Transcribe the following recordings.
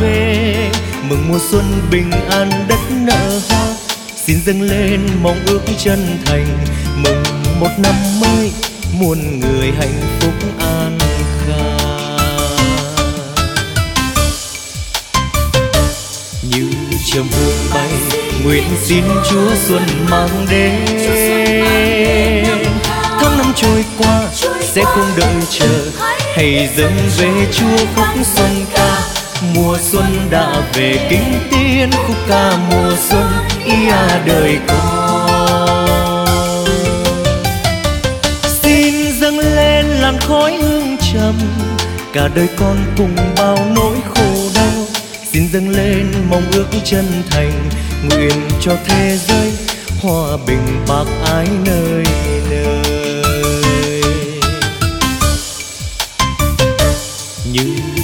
về. Mừng mùa xuân bình an đất nở hoa. Xin dâng lên mong ước chân thành. Mừng một năm mới muôn người hạnh phúc an khang. Như châm hương bay nguyện xin chúa xuân mang đến. Tháng năm trôi qua sẽ không đợi chờ. Hãy dâng về chúa khúc xuân mùa xuân đã về, kính tiên khúc ca mùa xuân ia đời con. Xin dâng lên làn khói hương trầm, cả đời con cùng bao nỗi khổ đau. Xin dâng lên mong ước chân thành, nguyện cho thế giới hòa bình bạc ái nơi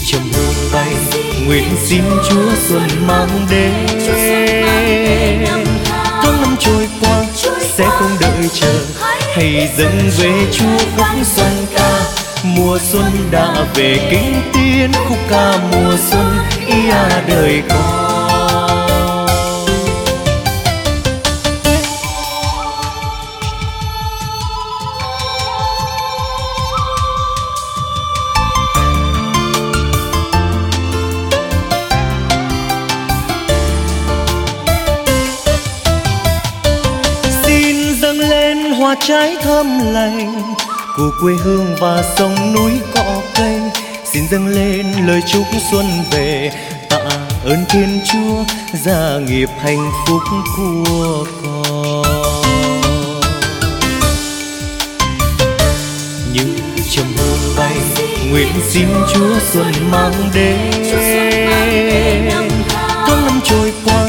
trầm hương bay nguyện xin chúa xuân mang đến. Tháng. Năm trôi qua sẽ không đợi chờ. Hãy dâng về chúa khúc xuân ca. mùa xuân đã về kính tiên khúc ca mùa xuân. Ia đời con hoa trái thơm lành. Của quê hương và sông núi cỏ cây xin dâng lên lời chúc xuân về. Tạ ơn thiên chúa gia nghiệp hạnh phúc của con. Như trầm hương bay nguyện xin chúa xuân mang đến. Tháng năm trôi qua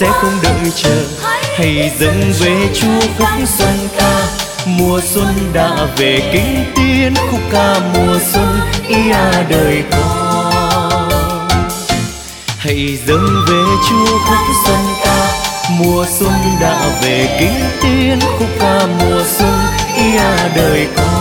sẽ không đợi chờ. hãy dâng về chúa khúc xuân ca mùa xuân đã về, kính tiên khúc ca mùa xuân ia đời con. Hãy dâng về chúa khúc xuân ca, mùa xuân đã về, kính tiên khúc ca mùa xuân ia đời con.